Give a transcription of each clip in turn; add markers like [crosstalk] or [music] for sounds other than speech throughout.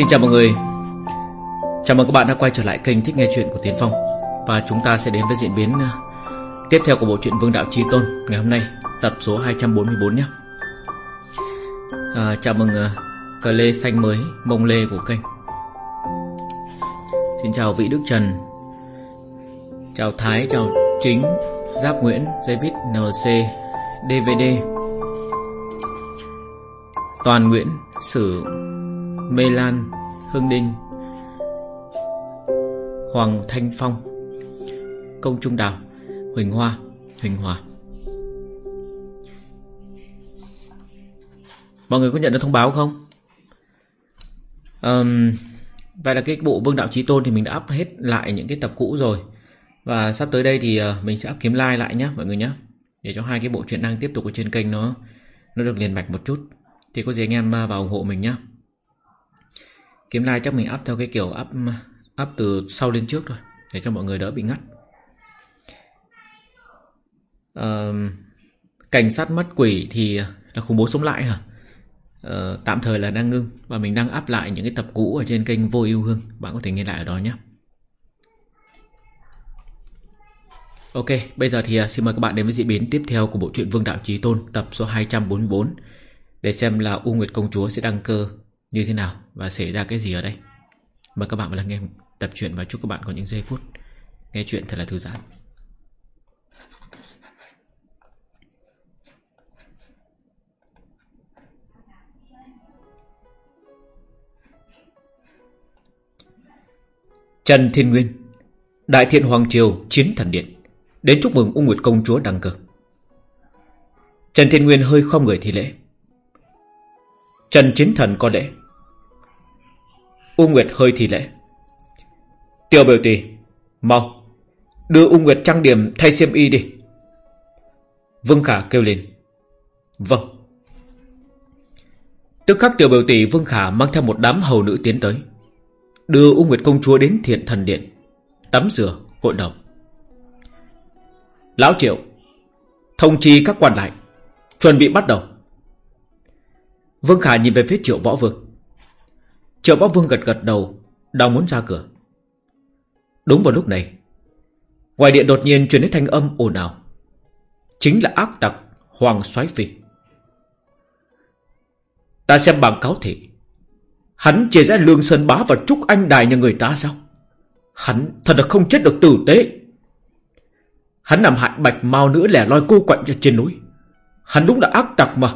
Xin chào mọi người. Chào mừng các bạn đã quay trở lại kênh Thích Nghe Chuyện của Tiến Phong. Và chúng ta sẽ đến với diễn biến ờ, tiếp theo của bộ truyện Vương Đạo Chi Tôn Ngày hôm nay tập số 244 nhé. À, Chào mừng uh, cờ lê xanh mới mông lê của kênh. Xin chào Vĩ Đức Trần. Chào Thái, chào Chính Giáp Nguyễn, David, NC, DVD Toàn Nguyễn, Sử Mê Lan Hưng Đinh Hoàng Thanh Phong Công Trung Đào Huỳnh Hoa Huỳnh Hòa. Mọi người có nhận được thông báo không? Um, vậy là cái bộ Vương Đạo Chí Tôn thì mình đã up hết lại những cái tập cũ rồi. Và sắp tới đây thì ờ, mình sẽ up kiếm like lại nhé mọi người nhé Để cho hai cái bộ truyện đang tiếp tục ở trên kênh nó nó được liền mạch một chút. Thì có gì anh em ờ, vào ủng hộ mình nhé Kiếm like chắc mình up theo cái kiểu up up từ sau lên trước thôi để cho mọi người đỡ bị ngắt. à, cảnh sát mất quỷ thì là khủng bố sống lại hả? à, tạm thời là đang ngưng và mình đang up lại những cái tập cũ ở trên kênh vô yêu hương bạn có thể nghe lại ở đó nhé. Ok, bây giờ thì à, xin mời các bạn đến với diễn biến tiếp theo của bộ truyện Vương Đạo Chí Tôn tập số 244 để xem là U Nguyệt Công Chúa sẽ đăng cơ như thế nào? Và xảy ra cái gì ở đây. Mời các bạn vào lắng nghe tập truyện và chúc các bạn có những giây phút. Nghe chuyện thật là thư giãn. Trần Thiên Nguyên, Đại thiện Hoàng Triều, Chiến Thần Điện. Đến chúc mừng U Nguyệt Công Chúa đăng cơ. Trần Thiên Nguyên hơi không người thi lễ. Trần Chiến Thần có lễ. U Nguyệt hơi thì lễ. Tiểu biểu tỷ Mau, Đưa U Nguyệt trang điểm thay xiêm y đi. Vương Khả kêu lên. Vâng. Tức khắc tiểu biểu tỷ Vương Khả mang theo một đám hầu nữ tiến tới. Đưa U Nguyệt công chúa đến thiện thần điện, Tắm rửa gội đầu Lão Triệu, Thông chi các quan lại, Chuẩn bị bắt đầu. Vương Khả nhìn về phía Triệu Võ Vương. Triệu Bá Vương gật gật đầu, Đang muốn ra cửa. Đúng vào lúc này, Ngoài điện đột nhiên truyền đến thanh âm ồn ào. Chính là ác tặc Hoàng soái Phi. Ta xem bảng cáo thị Hắn chia ra lương sơn bá và trúc anh đài nhà người ta sao? Hắn thật là không chết được tử tế. Hắn làm hại bạch mau nữa lẻ loi cô quạnh trên núi. Hắn đúng là ác tặc mà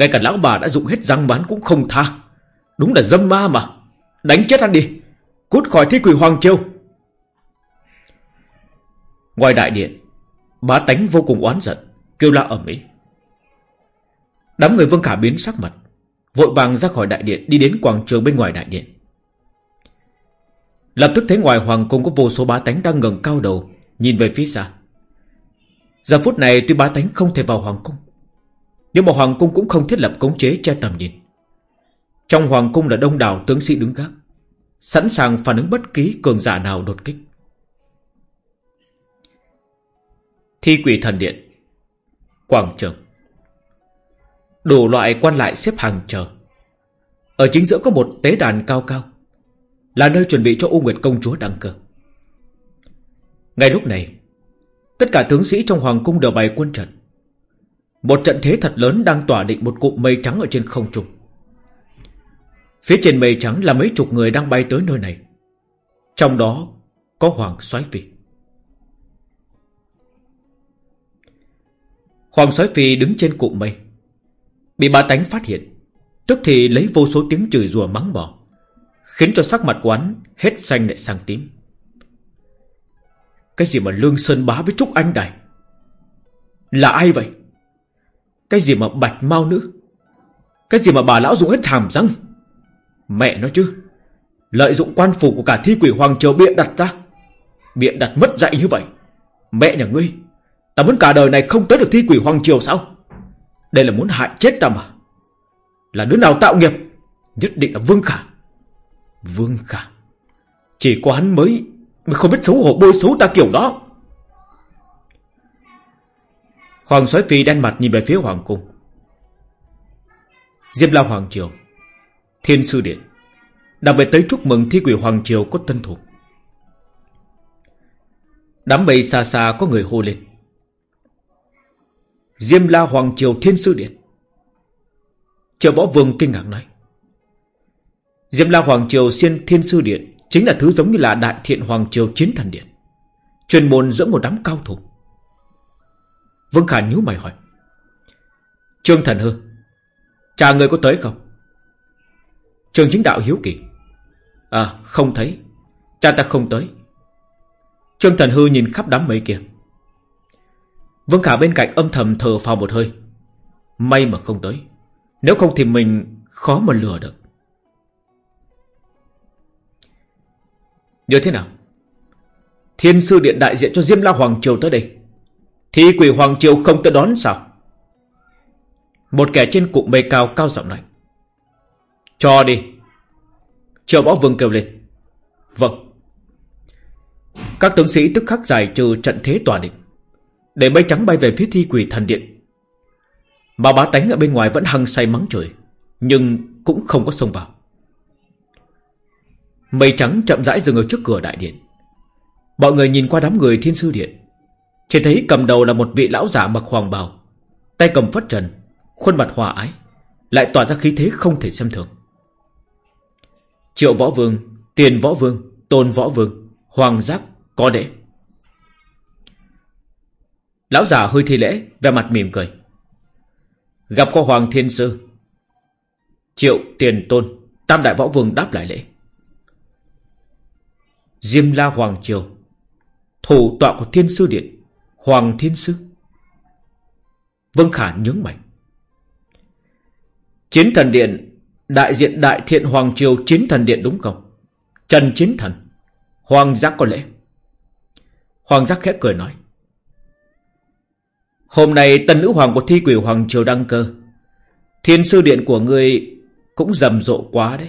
ngay cả lão bà đã dụng hết răng bán cũng không tha. Đúng là dâm ma mà. Đánh chết hắn đi. Cút khỏi thi quỷ Hoàng Châu Ngoài đại điện, Bá tánh vô cùng oán giận, Kêu la ẩm ý Đám người Vương Khả biến sắc mặt, Vội vàng ra khỏi đại điện, Đi đến quảng trường bên ngoài đại điện. Lập tức thấy ngoài hoàng cung có vô số bá tánh đang ngẩng cao đầu, Nhìn về phía xa. Giờ phút này tuy bá tánh không thể vào hoàng cung nhưng mà Hoàng Cung cũng không thiết lập cống chế che tầm nhìn. Trong Hoàng Cung là đông đảo tướng sĩ đứng gác, Sẵn sàng phản ứng bất kỳ cường giả nào đột kích. Thi quỷ thần điện, Quảng trường. Đủ loại quan lại xếp hàng chờ. Ở chính giữa có một tế đàn cao cao, Là nơi chuẩn bị cho U Nguyệt công chúa đăng cơ. Ngay lúc này, Tất cả tướng sĩ trong hoàng cung đều bày quân trận một trận thế thật lớn đang tỏa định một cụm mây trắng ở trên không trung. Phía trên mây trắng là mấy chục người đang bay tới nơi này. Trong đó, có Hoàng soái Phi. Hoàng soái Phi đứng trên cụm mây. Bị ba tánh phát hiện. Tức thì lấy vô số tiếng chửi rủa mắng bỏ. Khiến cho sắc mặt quán hết xanh lại sang tím. Cái gì mà Lương Sơn bá với Trúc Anh Đài? Là ai vậy? Cái gì mà bạch mau nữ? Cái gì mà bà lão dùng hết hàm răng? Mẹ nó chứ, Lợi dụng quan phủ của cả thi quỷ hoàng triều biện đặt ra biện đặt mất dạy như vậy. Mẹ nhà ngươi, Ta muốn cả đời này không tới được thi quỷ hoàng triều sao? Đây là muốn hại chết ta mà. Là đứa nào tạo nghiệp? Nhất định là Vương Khả. Vương Khả. Chỉ có hắn mới Mới không biết xấu hổ bôi xấu ta kiểu đó. Hoàng soái phi đen mặt nhìn về phía hoàng cung. Diêm la hoàng triều, Thiên Sư Điện Đặc biệt tới chúc mừng thi quỷ Hoàng Triều có tân thủ Đám mây xa xa có người hô lên. Diêm La Hoàng Triều Thiên Sư Điện. Triệu Võ Vương kinh ngạc nói. Diêm La Hoàng Triều Xuyên Thiên Sư Điện Chính là thứ giống như là Đại Thiện Hoàng Triều Chiến Thần Điện Chuyên môn giữa một đám cao thủ. Vương Khả nhíu mày hỏi. Trương Thần Hư, Cha người có tới không? Trương Chính Đạo hiếu kỳ. À không thấy. Cha ta không tới. Trương Thần Hư nhìn khắp đám mây kia. Vương Khả bên cạnh âm thầm thở phào một hơi. May mà không tới. Nếu không thì mình khó mà lừa được. Như thế nào? Thiên sư điện đại diện cho Diêm La Hoàng Triều tới đây. Thì quỷ Hoàng Triều không tới đón sao? Một kẻ trên cụm mây cao cao giọng nói. Cho đi. Triệu Võ Vương kêu lên. Vâng. Các tướng sĩ tức khắc giải trừ trận thế tòa định Để mây trắng bay về phía thi quỷ thần điện. Mà bá tánh ở bên ngoài vẫn hăng say mắng trời Nhưng cũng không có xông vào. Mây trắng chậm rãi dừng ở trước cửa đại điện. Mọi người nhìn qua đám người thiên sư điện. Chỉ thấy cầm đầu là một vị lão giả mặc hoàng bào. Tay cầm phất trần, Khuôn mặt hòa ái, Lại tỏa ra khí thế không thể xem thường. Triệu võ vương, Tiền võ vương, Tôn võ vương, Hoàng giác Có đệ Lão giả hơi thi lễ Về mặt mỉm cười. Gặp qua Hoàng Thiên Sư. Triệu Tiền Tôn, Tam Đại Võ Vương đáp lại lễ. Diêm La Hoàng Triều, Thủ tọa của Thiên Sư Điện. Hoàng Thiên Sư. Vân Khả nhướng mày. Chiến thần điện, Đại diện Đại Thiện Hoàng Triều Chiến thần điện đúng không? Trần Chiến thần, Hoàng giác có lễ. Hoàng giác khẽ cười nói. Hôm nay tân nữ hoàng của thi quỷ Hoàng Triều đăng cơ. Thiên sư điện của ngươi Cũng rầm rộ quá đấy.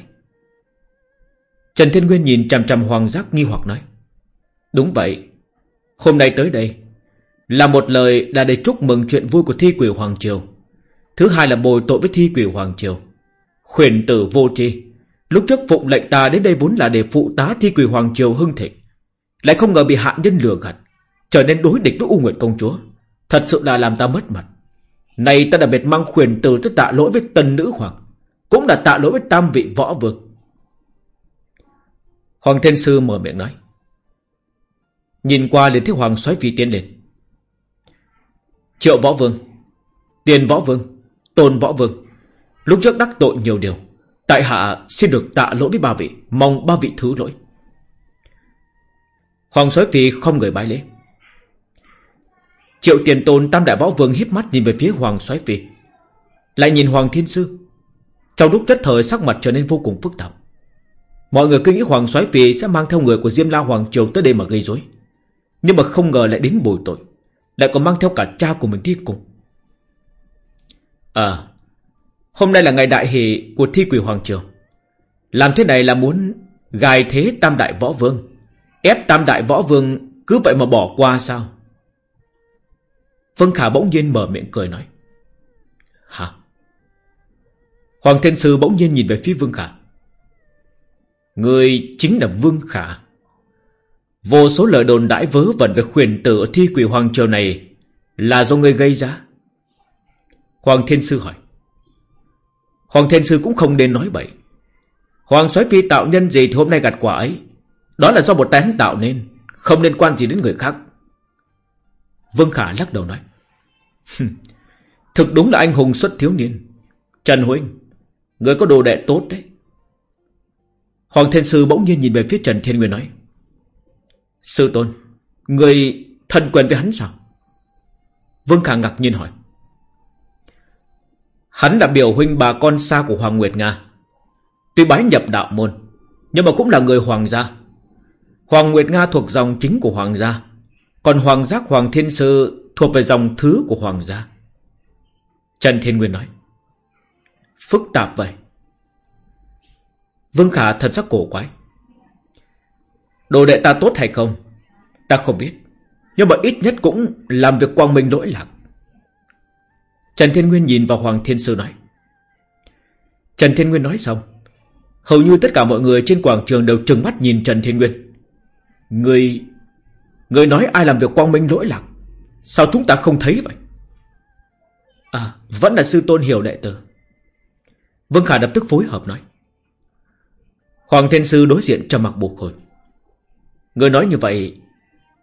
Trần Thiên Nguyên nhìn chằm chằm Hoàng giác nghi hoặc nói. Đúng vậy. Hôm nay tới đây là một lời là để chúc mừng chuyện vui của thi quỷ Hoàng Triều. Thứ hai là bồi tội với thi quỷ Hoàng Triều. Khuyển tử vô tri. Lúc trước phụng lệnh ta đến đây vốn là để phụ tá thi quỷ Hoàng Triều hưng thịnh. Lại không ngờ bị hạ nhân lừa gạt, Trở nên đối địch với U Nguyệt Công Chúa. Thật sự là làm ta mất mặt. Này ta đã biệt mang khuyển tử tới tạ lỗi với tân nữ hoàng, Cũng là tạ lỗi với tam vị võ vương. Hoàng Thiên Sư mở miệng nói, Nhìn qua liền thấy Hoàng xoáy phi tiến lên. Triệu võ vương, Tiền võ vương, Tôn võ vương. Lúc trước đắc tội nhiều điều, Tại hạ xin được tạ lỗi với ba vị, Mong ba vị thứ lỗi. Hoàng soái phi không người bái lễ. Triệu tiền tôn tam đại võ vương híp mắt nhìn về phía Hoàng soái phi, Lại nhìn Hoàng thiên sư. Trong lúc nhất thời sắc mặt trở nên vô cùng phức tạp. Mọi người cứ nghĩ Hoàng soái phi sẽ mang theo người của Diêm La Hoàng Triều tới đây mà gây rối, Nhưng mà không ngờ lại đến bồi tội. Lại còn mang theo cả cha của mình đi cùng. À Hôm nay là ngày đại hỷ của thi quỷ Hoàng trường. Làm thế này là muốn Gài thế tam đại võ vương. Ép tam đại võ vương Cứ vậy mà bỏ qua sao? Vân Khả bỗng nhiên mở miệng cười nói. Hả? Hoàng Thiên Sư bỗng nhiên nhìn về phía Vương Khả. Người chính là Vương Khả. Vô số lời đồn đãi vớ vẩn về khuyền tử ở thi quỷ Hoàng Triều này Là do người gây ra? Hoàng Thiên Sư hỏi. Hoàng Thiên Sư cũng không nên nói bậy. Hoàng soái phi tạo nhân gì thì hôm nay gặt quả ấy. Đó là do một tán tạo nên, Không liên quan gì đến người khác. Vương Khả lắc đầu nói. Thực đúng là anh hùng xuất thiếu niên. Trần Huynh Người có đồ đệ tốt đấy. Hoàng Thiên Sư bỗng nhiên nhìn về phía Trần Thiên Nguyên nói. Sư Tôn, Người thân quen với hắn sao? Vương Khả ngạc nhiên hỏi. Hắn là biểu huynh bà con xa của Hoàng Nguyệt Nga. Tuy bái nhập đạo môn, Nhưng mà cũng là người hoàng gia. Hoàng Nguyệt Nga thuộc dòng chính của hoàng gia, Còn Hoàng Giác Hoàng Thiên Sư Thuộc về dòng thứ của hoàng gia. Trần Thiên Nguyên nói. Phức tạp vậy. Vương Khả thật sắc cổ quái. Đồ đệ ta tốt hay không? Ta không biết. Nhưng mà ít nhất cũng làm việc quang minh lỗi lạc. Trần Thiên Nguyên nhìn vào Hoàng Thiên Sư nói. Trần Thiên Nguyên nói xong, Hầu như tất cả mọi người trên quảng trường đều trừng mắt nhìn Trần Thiên Nguyên. Người Người nói ai làm việc quang minh lỗi lạc? Sao chúng ta không thấy vậy? À vẫn là sư tôn hiểu đệ tử. Vương Khả lập tức phối hợp nói. Hoàng Thiên Sư đối diện trầm mặc buộc hồi. Người nói như vậy,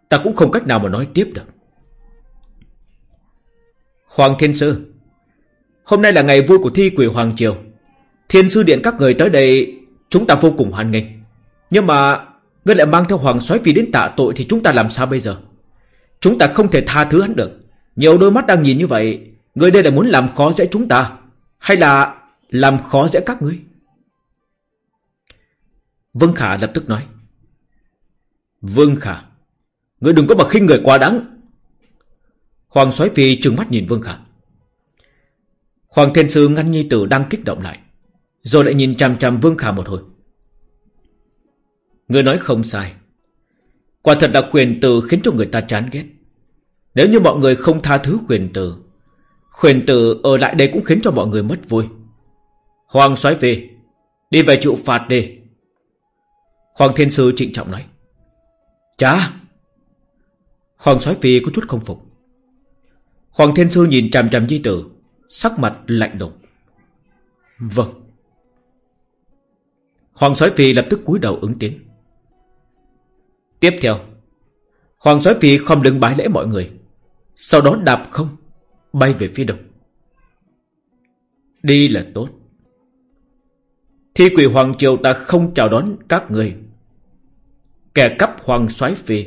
Ta cũng không cách nào mà nói tiếp được. Hoàng Thiên Sư, Hôm nay là ngày vui của thi quỷ Hoàng Triều. Thiên Sư Điện các người tới đây, Chúng ta vô cùng hoan nghênh. Nhưng mà, Ngươi lại mang theo Hoàng soái Phi đến tạ tội Thì chúng ta làm sao bây giờ? Chúng ta không thể tha thứ hắn được. Nhiều đôi mắt đang nhìn như vậy Ngươi đây là muốn làm khó dễ chúng ta, Hay là làm khó dễ các ngươi? Vương Khả lập tức nói. Vương Khả. Ngươi đừng có mà khinh người quá đáng. Hoàng soái phi trừng mắt nhìn Vương Khả. Hoàng Thiên Sư ngăn nhi tử đang kích động lại, Rồi lại nhìn chằm chằm Vương Khả một hồi. Ngươi nói không sai. Quả thật là quyền từ khiến cho người ta chán ghét. Nếu như mọi người không tha thứ quyền từ Quyền từ ở lại đây cũng khiến cho mọi người mất vui. Hoàng soái Phi, Đi về chịu phạt đi. Hoàng Thiên Sư trịnh trọng nói. Chà Hoàng soái phi có chút không phục. Hoàng Thiên Sư nhìn chằm chằm di tử, Sắc mặt lạnh đùng. Vâng. Hoàng soái phi lập tức cúi đầu ứng tiếng. Tiếp theo, Hoàng soái phi không đứng bái lễ mọi người. Sau đó đạp không, Bay về phía đông. Đi là tốt. Thi quỷ Hoàng Triều ta không chào đón các người. Kẻ cắp Hoàng soái phi.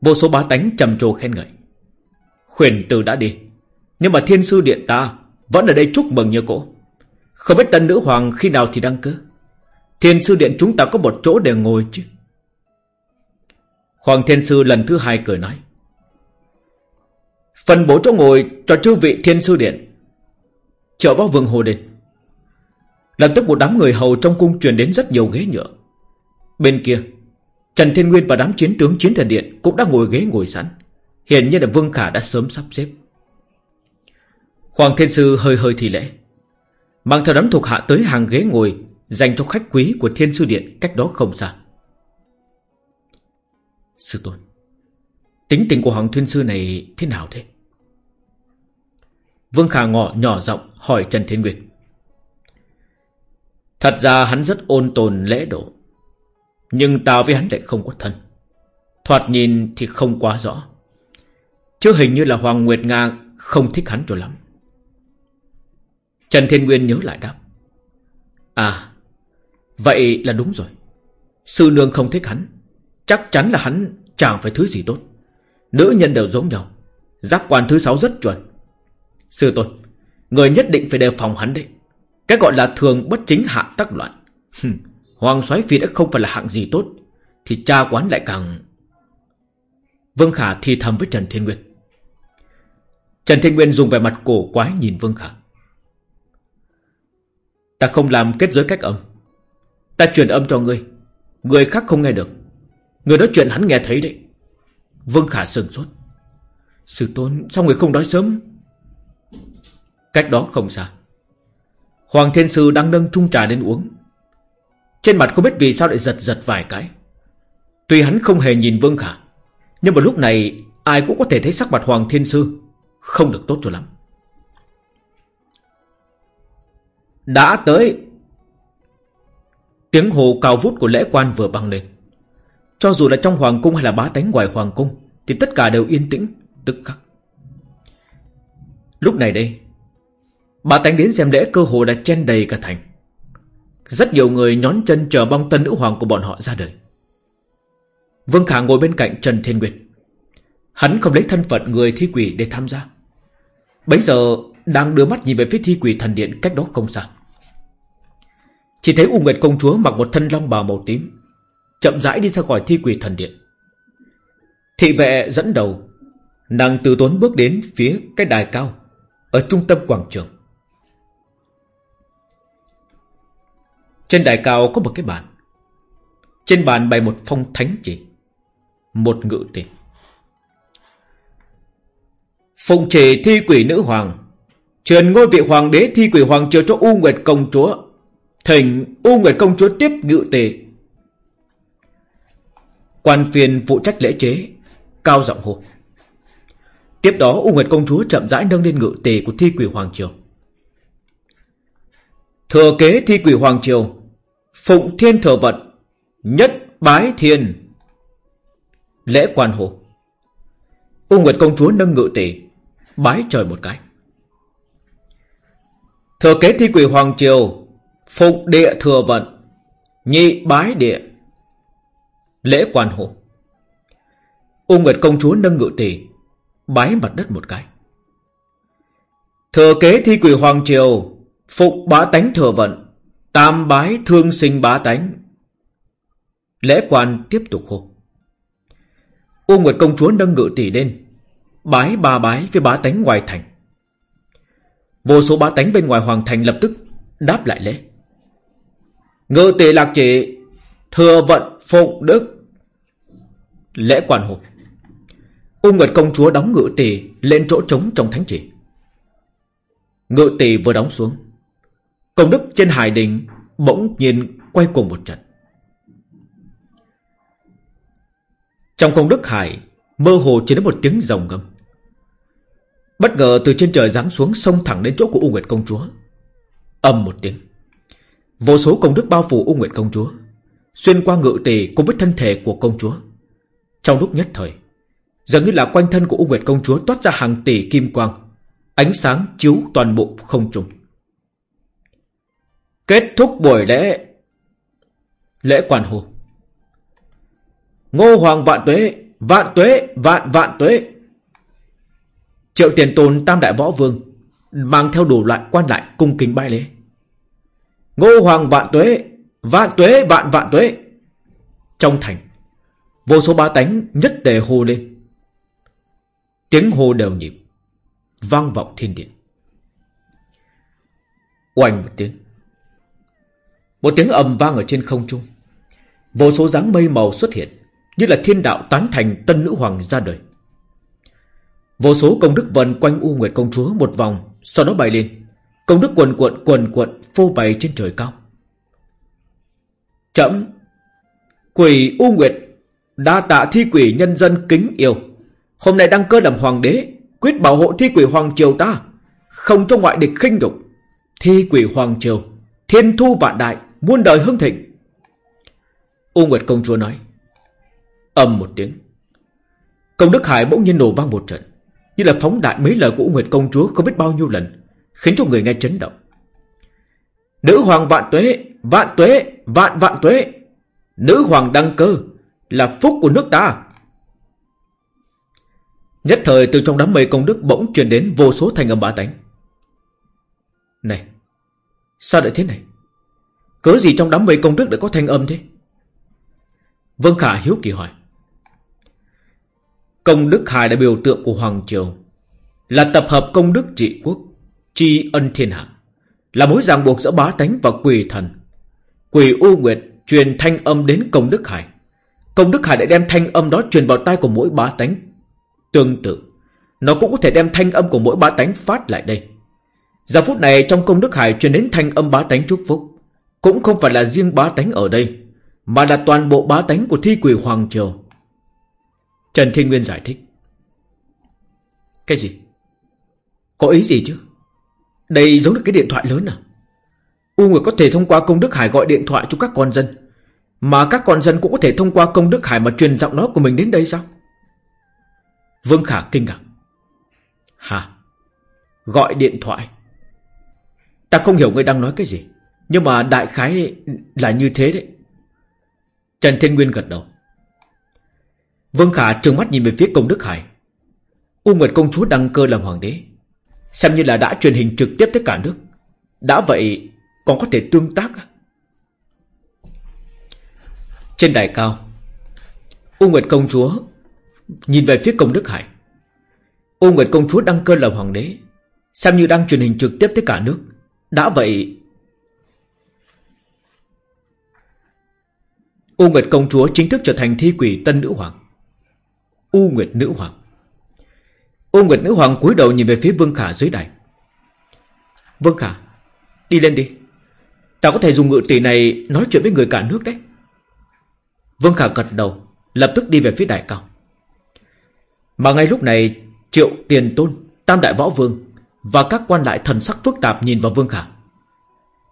Vô số bá tánh trầm trồ khen ngợi. Khuyển từ đã đi, Nhưng mà thiên sư điện ta Vẫn ở đây chúc mừng như cũ. Không biết tân nữ hoàng khi nào thì đăng cơ. Thiên sư điện chúng ta có một chỗ để ngồi chứ. Hoàng thiên sư lần thứ hai cười nói. Phần bố chỗ ngồi cho chư vị thiên sư điện. Chợ vào vương hồ đền. Lập tức một đám người hầu trong cung truyền đến rất nhiều ghế nhựa. Bên kia, Trần Thiên Nguyên và đám chiến tướng chiến thần điện Cũng đã ngồi ghế ngồi sẵn. Hiện nhiên là Vương Khả đã sớm sắp xếp. Hoàng Thiên Sư hơi hơi thì lễ. Mang theo đám thuộc hạ tới hàng ghế ngồi, Dành cho khách quý của Thiên Sư Điện Cách đó không xa. Sư tôn, Tính tình của Hoàng Thiên Sư này thế nào thế? Vương Khả ngọ nhỏ giọng hỏi Trần Thiên Nguyên. Thật ra hắn rất ôn tồn lễ độ. Nhưng ta với hắn lại không có thân. Thoạt nhìn thì không quá rõ. Chứ hình như là Hoàng Nguyệt Nga Không thích hắn cho lắm. Trần Thiên Nguyên nhớ lại đáp. À Vậy là đúng rồi. Sư nương không thích hắn. Chắc chắn là hắn chẳng phải thứ gì tốt. Nữ nhân đều giống nhau. Giác quan thứ sáu rất chuẩn. Sư tôn, Người nhất định phải đề phòng hắn đấy. Cái gọi là thường bất chính hạ tắc loạn. Hoàng soái phi đã không phải là hạng gì tốt, Thì cha quán lại càng Vương Khả thì thầm với Trần Thiên Nguyên. Trần Thiên Nguyên dùng vẻ mặt cổ quái nhìn Vương Khả. Ta không làm kết giới cách âm. Ta truyền âm cho ngươi. Người khác không nghe được. Người nói chuyện hắn nghe thấy đấy. Vương Khả sừng sốt. Sư tôn, sao người không nói sớm? Cách đó không xa. Hoàng Thiên Sư đang nâng chung trà lên uống. Trên mặt không biết vì sao lại giật giật vài cái. Tuy hắn không hề nhìn Vương Khả, Nhưng mà lúc này Ai cũng có thể thấy sắc mặt Hoàng Thiên Sư Không được tốt cho lắm. Đã tới. Tiếng hồ cao vút của lễ quan vừa băng lên. Cho dù là trong hoàng cung hay là bá tánh ngoài hoàng cung, Thì tất cả đều yên tĩnh, Tức khắc. Lúc này đây bà tánh đến xem lễ cơ hồ đã chen đầy cả thành. Rất nhiều người nhón chân chờ bong tân nữ hoàng của bọn họ ra đời. Vương Khả ngồi bên cạnh Trần Thiên Nguyệt. Hắn không lấy thân phận người thi quỷ để tham gia. Bấy giờ đang đưa mắt nhìn về phía thi quỷ thần điện cách đó không xa. Chỉ thấy U Nguyệt công chúa mặc một thân long bào màu tím, Chậm rãi đi ra khỏi thi quỷ thần điện. Thị vệ dẫn đầu, Nàng từ tốn bước đến phía cái đài cao, Ở trung tâm quảng trường. Trên đài cao có một cái bàn. Trên bàn bày một phong thánh chỉ. Một ngự tiền. Phụng chỉ thi quỷ nữ hoàng. Truyền ngôi vị hoàng đế thi quỷ hoàng triều cho U Nguyệt công chúa. Thỉnh U Nguyệt công chúa tiếp ngự tề. Quan phiền phụ trách lễ chế, Cao giọng hồ. Tiếp đó U Nguyệt công chúa chậm rãi nâng lên ngự tề của thi quỷ hoàng triều. Thừa kế thi quỷ hoàng triều Phụng thiên thừa vận Nhất bái thiên. Lễ quan hồ. U Nguyệt công chúa nâng ngự tỷ Bái trời một cái. Thừa kế thi quỷ Hoàng Triều, phụng địa thừa vận, Nhị bái địa. Lễ quan hồ. U Nguyệt công chúa nâng ngự tỷ Bái mặt đất một cái. Thừa kế thi quỷ Hoàng Triều, phụng bá tánh thừa vận Tam bái thương sinh bá tánh. Lễ quan tiếp tục hô. U Nguyệt công chúa nâng ngự tỷ lên, Bái ba bái với bá tánh ngoài thành. Vô số bá tánh bên ngoài hoàng thành lập tức Đáp lại lễ. Ngự tỷ lạc chỉ, Thừa vận phụng đức. Lễ quan hô. U Nguyệt công chúa đóng ngự tỷ Lên chỗ trống trong thánh chỉ. Ngự tỷ vừa đóng xuống. Công đức trên hải đỉnh Bỗng nhiên quay cùng một trận. Trong công đức hải, Mơ hồ chỉ đến một tiếng rồng ngâm. Bất ngờ từ trên trời giáng xuống sông thẳng đến chỗ của U Nguyệt công chúa. Âm một tiếng, Vô số công đức bao phủ U Nguyệt công chúa, Xuyên qua ngự tỷ cùng với thân thể của công chúa. Trong lúc nhất thời, Dường như là quanh thân của U Nguyệt công chúa Toát ra hàng tỷ kim quang, Ánh sáng chiếu toàn bộ không trung. Kết thúc buổi lễ Lễ quan hồ Ngô Hoàng vạn tuế Vạn tuế, Vạn vạn tuế. Triệu tiền tôn tam đại võ vương Mang theo đủ loại quan lại cung kính bái lễ. Ngô Hoàng vạn tuế Vạn tuế, vạn vạn tuế. Trong thành, Vô số ba tánh nhất tề hô lên. Tiếng hô đều nhịp, Vang vọng thiên địa. Oanh một tiếng một tiếng ầm vang ở trên không trung. Vô số dáng mây màu xuất hiện, Như là thiên đạo tán thành tân nữ hoàng ra đời. Vô số công đức vần quanh U Nguyệt công chúa một vòng, Sau đó bay lên. Công đức quần cuộn quần cuộn phô bày trên trời cao. Chậm. Quỷ U Nguyệt Đa tạ thi quỷ nhân dân kính yêu. Hôm nay đăng cơ làm hoàng đế, Quyết bảo hộ thi quỷ hoàng triều ta, Không cho ngoại địch khinh nhục. Thi quỷ hoàng triều, Thiên thu vạn đại. Muôn đời hưng thịnh. U Nguyệt công chúa nói Âm một tiếng. Công Đức Hải bỗng nhiên nổ vang một trận Như là phóng đại mấy lời của U Nguyệt công chúa Không biết bao nhiêu lần Khiến cho người nghe chấn động. Nữ hoàng vạn tuế Vạn tuế Vạn vạn tuế. Nữ hoàng đăng cơ Là phúc của nước ta. Nhất thời từ trong đám mây công đức bỗng truyền đến vô số thành âm bá tánh. Này, sao lại thế này? Cớ gì trong đám mây công đức đã có thanh âm thế? Vân Khả hiếu kỳ hỏi. Công đức hài là biểu tượng của Hoàng Triều, là tập hợp công đức trị quốc, tri ân thiên hạ, là mối ràng buộc giữa bá tánh và quỷ thần. Quỷ U Nguyệt truyền thanh âm đến công đức hải. Công đức hải đã đem thanh âm đó truyền vào tai của mỗi bá tánh Tương tự, nó cũng có thể đem thanh âm của mỗi bá tánh phát lại đây. Giờ phút này trong công đức hải truyền đến thanh âm bá tánh chúc phúc, cũng không phải là riêng bá tánh ở đây, mà là toàn bộ bá tánh của thi quỷ Hoàng Triều. Trần Thiên Nguyên giải thích. Cái gì? Có ý gì chứ? Đây giống như cái điện thoại lớn à? U Nguyệt có thể thông qua công đức hải gọi điện thoại cho các con dân, mà các con dân cũng có thể thông qua công đức hải mà truyền giọng nói của mình đến đây sao? Vương Khả kinh ngạc. Hả? Gọi điện thoại? Ta không hiểu ngươi đang nói cái gì. Nhưng mà đại khái là như thế đấy. Trần Thiên Nguyên gật đầu. Vương Khả trừng mắt nhìn về phía công Đức Hải. U Nguyệt công chúa đăng cơ làm hoàng đế. Xem như là đã truyền hình trực tiếp tới cả nước. Đã vậy còn có thể tương tác à? Trên đài cao, U Nguyệt công chúa Nhìn về phía công Đức Hải U Nguyệt công chúa đăng cơ làm hoàng đế Xem như đang truyền hình trực tiếp tới cả nước Đã vậy U Nguyệt công chúa chính thức trở thành thi quỷ tân nữ hoàng. U Nguyệt nữ hoàng. U Nguyệt nữ hoàng cúi đầu nhìn về phía Vương Khả dưới đài. Vương Khả, Đi lên đi. Ta có thể dùng ngự tỷ này nói chuyện với người cả nước đấy. Vương Khả gật đầu, Lập tức đi về phía đại cao. Mà ngay lúc này, Triệu Tiền Tôn, Tam Đại Võ Vương Và các quan lại thần sắc phức tạp nhìn vào Vương Khả.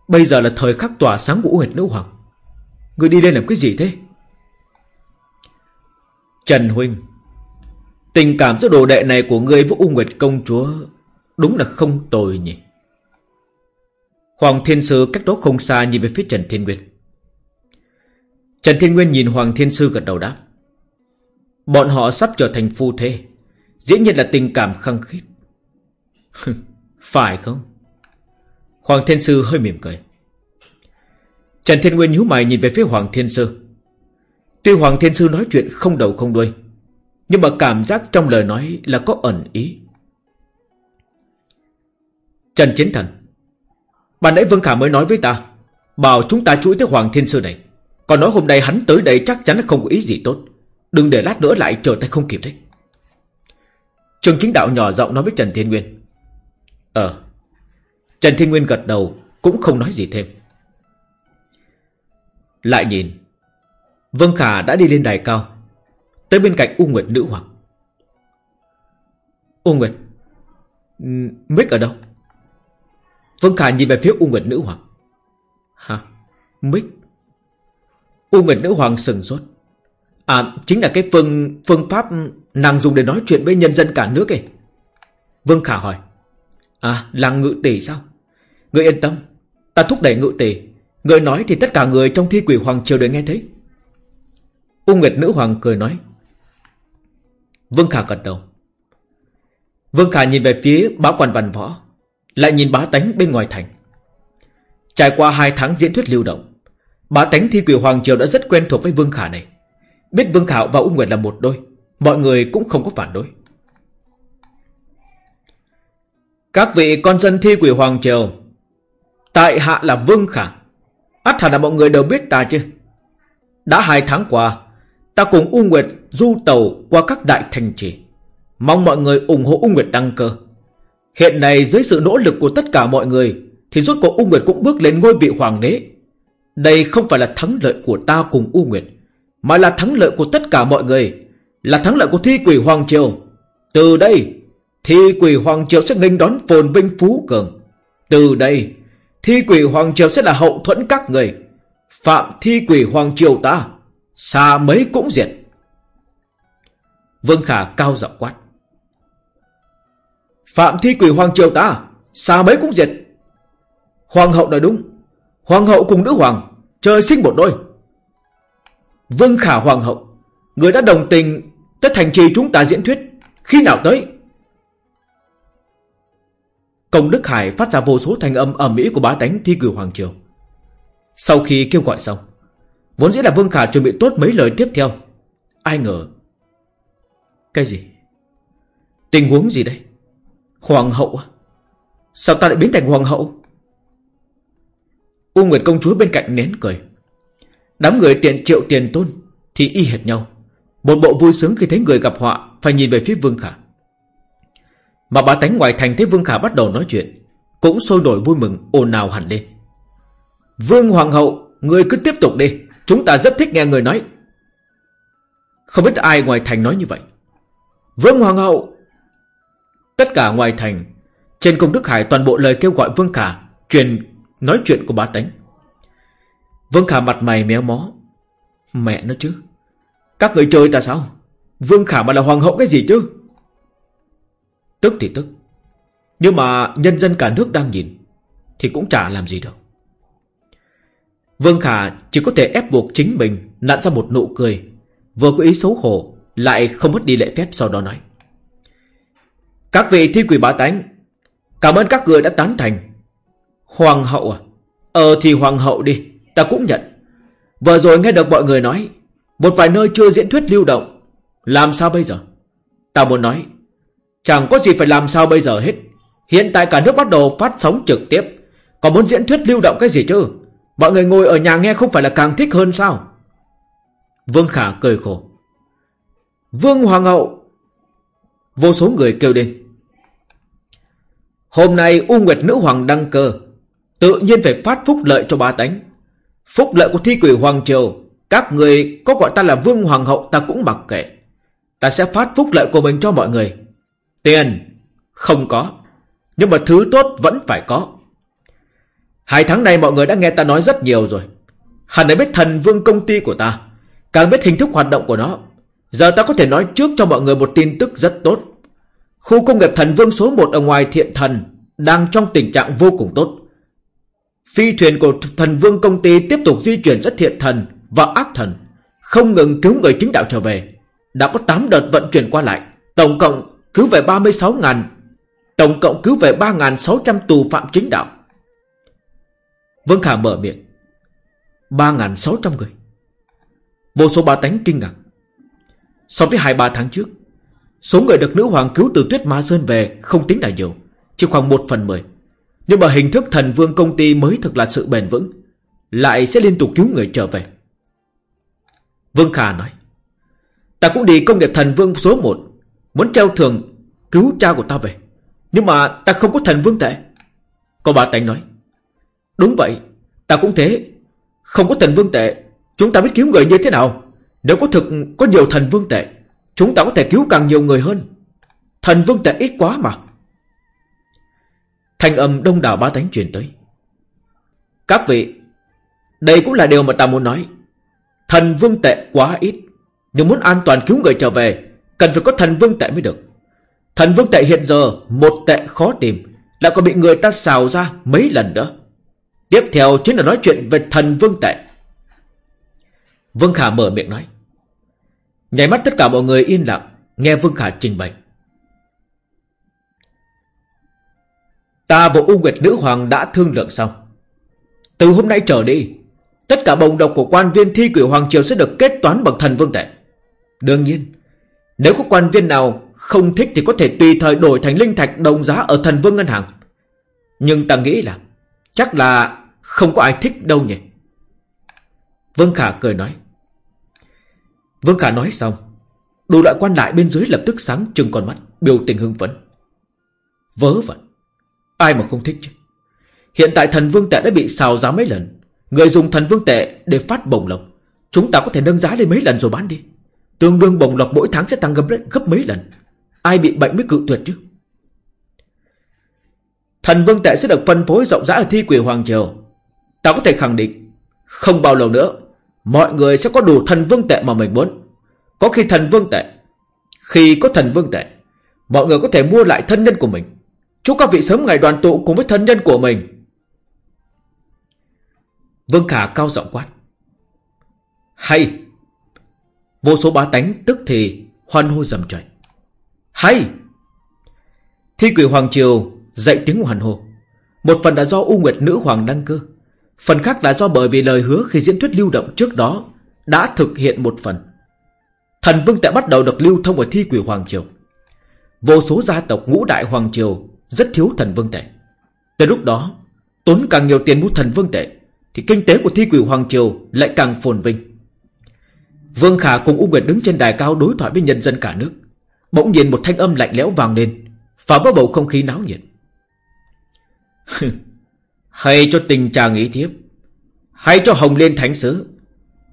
Bây giờ là thời khắc tỏa sáng của U Nguyệt Nữ Hoàng. Người đi đây làm cái gì thế? Trần Huynh Tình cảm giữa đồ đệ này của ngươi với U Nguyệt Công Chúa Đúng là không tồi nhỉ. Hoàng Thiên Sư cách đó không xa nhìn về phía Trần Thiên Nguyên. Trần Thiên Nguyên nhìn Hoàng Thiên Sư gật đầu đáp. Bọn họ sắp trở thành phu thê, Dĩ nhiên là tình cảm khăng khít. [laughs] Phải không? Hoàng Thiên Sư hơi mỉm cười. Trần Thiên Nguyên nhíu mày nhìn về phía Hoàng Thiên Sư. Tuy Hoàng Thiên Sư nói chuyện không đầu không đuôi, Nhưng mà cảm giác trong lời nói là có ẩn ý. Trần Chiến Thần, Bạn nãy Vương Khả mới nói với ta, Bảo chúng ta chú ý tới Hoàng Thiên Sư này. Còn nói hôm nay hắn tới đây chắc chắn là không có ý gì tốt. Đừng để lát nữa lại trở tay không kịp đấy. Trường chính đạo nhỏ giọng nói với Trần Thiên Nguyên. Ờ. Trần Thiên Nguyên gật đầu, Cũng không nói gì thêm. Lại nhìn. Vương Khả đã đi lên đài cao. Tới bên cạnh U Nguyệt Nữ Hoàng. U Nguyệt Mick ở đâu? Vương Khả nhìn về phía U Nguyệt Nữ Hoàng. Hả? Mick U Nguyệt Nữ Hoàng sừng sốt. À chính là cái phương phương pháp Nàng dùng để nói chuyện với nhân dân cả nước ấy. Vương Khả hỏi. À là ngự tỷ sao? Người yên tâm, Ta thúc đẩy ngự tỷ. Người nói thì tất cả người trong thi quỷ hoàng triều đều nghe thấy. U Nguyệt Nữ Hoàng cười nói. Vương Khả gật đầu. Vương Khả nhìn về phía bá quan văn võ, Lại nhìn bá tánh bên ngoài thành. Trải qua hai tháng diễn thuyết lưu động, Bá tánh thi quỷ Hoàng Triều đã rất quen thuộc với Vương Khả này. Biết Vương Khả và U Nguyệt là một đôi, Mọi người cũng không có phản đối. Các vị con dân thi quỷ Hoàng Triều, Tại hạ là Vương Khả át hẳn là mọi người đều biết ta chứ. Đã hai tháng qua, Ta cùng U Nguyệt du tàu qua các đại thành trì. Mong mọi người ủng hộ U Nguyệt đăng cơ. Hiện nay dưới sự nỗ lực của tất cả mọi người, Thì rốt cuộc U Nguyệt cũng bước lên ngôi vị hoàng đế. Đây không phải là thắng lợi của ta cùng U Nguyệt, Mà là thắng lợi của tất cả mọi người, Là thắng lợi của thi quỷ Hoàng Triều. Từ đây, Thi quỷ Hoàng Triều sẽ nghênh đón phồn vinh phú cường. Từ đây Thi quỷ Hoàng Triều sẽ là hậu thuẫn các người. Phạm thi quỷ Hoàng Triều ta, Xa mấy cũng diệt. Vương Khả cao giọng quát. Phạm thi quỷ Hoàng Triều ta, Xa mấy cũng diệt. Hoàng hậu nói đúng. Hoàng hậu cùng nữ hoàng, Trời sinh một đôi. Vương Khả Hoàng hậu, Người đã đồng tình Tất thành trì chúng ta diễn thuyết. Khi nào tới Công Đức Hải phát ra vô số thanh âm ầm mỹ của bá tánh thi cử Hoàng Triều. Sau khi kêu gọi xong, vốn dĩ là Vương Khả chuẩn bị tốt mấy lời tiếp theo. Ai ngờ... Cái gì? Tình huống gì đây? Hoàng hậu à? Sao ta lại biến thành hoàng hậu? U Nguyệt công chúa bên cạnh nén cười. Đám người tiện triệu tiền tôn thì y hệt nhau. Một bộ vui sướng khi thấy người gặp họa phải nhìn về phía Vương Khả. Mà bà tánh ngoài thành thấy Vương Khả bắt đầu nói chuyện, Cũng sôi nổi vui mừng, ồn ào hẳn lên. Vương Hoàng hậu, Người cứ tiếp tục đi, Chúng ta rất thích nghe người nói. Không biết ai ngoài thành nói như vậy. Vương Hoàng hậu. Tất cả ngoài thành, Trên công Đức Hải toàn bộ lời kêu gọi Vương Khả Truyền nói chuyện của bà tánh. Vương Khả mặt mày méo mó. Mẹ nó chứ, Các người chơi ta sao? Vương Khả mà là hoàng hậu cái gì chứ? Tức thì tức. Nhưng mà nhân dân cả nước đang nhìn, Thì cũng chả làm gì được. Vương Khả chỉ có thể ép buộc chính mình Nặn ra một nụ cười, Vừa có ý xấu hổ, Lại không mất đi lễ phép sau đó nói. Các vị thi quỷ bá tánh, Cảm ơn các người đã tán thành. Hoàng hậu à Ờ thì hoàng hậu đi, Ta cũng nhận. Vừa rồi nghe được mọi người nói, Một vài nơi chưa diễn thuyết lưu động, Làm sao bây giờ? Ta muốn nói Chẳng có gì phải làm sao bây giờ hết. Hiện tại cả nước bắt đầu phát sóng trực tiếp. Còn muốn diễn thuyết lưu động cái gì chứ? Mọi người ngồi ở nhà nghe không phải là càng thích hơn sao? Vương Khả cười khổ. Vương Hoàng hậu! Vô số người kêu lên. Hôm nay U Nguyệt Nữ Hoàng đăng cơ. Tự nhiên phải phát phúc lợi cho ba tánh. Phúc lợi của thi quỷ Hoàng Triều, Các người có gọi ta là Vương Hoàng hậu Ta cũng mặc kệ. Ta sẽ phát phúc lợi của mình cho mọi người. Tiền? Không có. Nhưng mà thứ tốt vẫn phải có. Hai tháng này mọi người đã nghe ta nói rất nhiều rồi. Hẳn đã biết thần vương công ty của ta. Càng biết hình thức hoạt động của nó. Giờ ta có thể nói trước cho mọi người một tin tức rất tốt. Khu công nghiệp thần vương số 1 ở ngoài thiện thần Đang trong tình trạng vô cùng tốt. Phi thuyền của thần vương công ty tiếp tục di chuyển rất thiện thần và ác thần, Không ngừng cứu người chính đạo trở về. Đã có 8 đợt vận chuyển qua lại, Tổng cộng cứu về 36.000 Tổng cộng cứu về 3.600 tù phạm chính đạo. Vương Khả mở miệng. 3.600 người. Vô số ba tánh kinh ngạc. So với hai ba tháng trước, Số người được nữ hoàng cứu từ tuyết ma sơn về Không tính là nhiều, Chỉ khoảng 1 phần 10 Nhưng mà hình thức thần vương công ty mới thực là sự bền vững, Lại sẽ liên tục cứu người trở về. Vương Khả nói, Ta cũng đi công nghiệp thần vương số 1 Muốn treo thường Cứu cha của ta về. Nhưng mà ta không có thần vương tệ. Có bà tánh nói. Đúng vậy, Ta cũng thế. Không có thần vương tệ, Chúng ta biết cứu người như thế nào? Nếu có thực, có nhiều thần vương tệ, Chúng ta có thể cứu càng nhiều người hơn. Thần vương tệ ít quá mà. Thanh âm đông đảo ba tánh truyền tới. Các vị, Đây cũng là điều mà ta muốn nói. Thần vương tệ quá ít, Nhưng muốn an toàn cứu người trở về Cần phải có thần vương tệ mới được. Thần vương tệ hiện giờ, Một tệ khó tìm. Lại còn bị người ta xào ra mấy lần nữa Tiếp theo chính là nói chuyện về thần vương tệ. Vương Khả mở miệng nói. Nhảy mắt tất cả mọi người yên lặng, Nghe Vương Khả trình bày. Ta và U Nguyệt Nữ Hoàng đã thương lượng xong. Từ hôm nay trở đi, Tất cả bồng độc của quan viên thi quỷ Hoàng Triều Sẽ được kết toán bằng thần vương tệ. Đương nhiên nếu có quan viên nào không thích Thì có thể tùy thời đổi thành linh thạch đồng giá Ở thần vương ngân hàng. Nhưng ta nghĩ là Chắc là không có ai thích đâu nhỉ? Vương Khả cười nói. Vương Khả nói xong, Đủ loại quan lại bên dưới lập tức sáng trừng con mắt, Biểu tình hưng phấn. Vớ vẩn, Ai mà không thích chứ? Hiện tại thần vương tệ đã bị xào giá mấy lần, Người dùng thần vương tệ để phát bồng lộc, Chúng ta có thể nâng giá lên mấy lần rồi bán đi. Tương đương bồng lộc mỗi tháng sẽ tăng gấp, gấp mấy lần. Ai bị bệnh mới cự tuyệt chứ? Thần vương tệ sẽ được phân phối rộng rãi ở thi quỷ Hoàng Triều. Ta có thể khẳng định Không bao lâu nữa Mọi người sẽ có đủ thần vương tệ mà mình muốn. Có khi thần vương tệ Khi có thần vương tệ Mọi người có thể mua lại thân nhân của mình. Chúc các vị sớm ngày đoàn tụ cùng với thân nhân của mình. Vương Khả cao giọng quát. Hay! Vô số bá tánh tức thì Hoan hô dầm trời Hay Thi quỷ Hoàng Triều dạy tiếng hoàn hồ Một phần là do U Nguyệt Nữ Hoàng đăng cơ Phần khác là do bởi vì lời hứa khi diễn thuyết lưu động trước đó đã thực hiện một phần. Thần Vương Tệ bắt đầu được lưu thông ở thi quỷ Hoàng Triều. Vô số gia tộc ngũ đại Hoàng Triều rất thiếu thần Vương Tệ. Từ lúc đó, tốn càng nhiều tiền mua thần Vương Tệ, thì kinh tế của thi quỷ Hoàng Triều lại càng phồn vinh. Vương Khả cùng U Nguyệt đứng trên đài cao đối thoại với nhân dân cả nước. Bỗng nhiên một thanh âm lạnh lẽo vang lên, phá vỡ bầu không khí náo nhiệt. [laughs] Hay cho tình chàng ý thiếp Hay cho Hồng Liên Thánh Sứ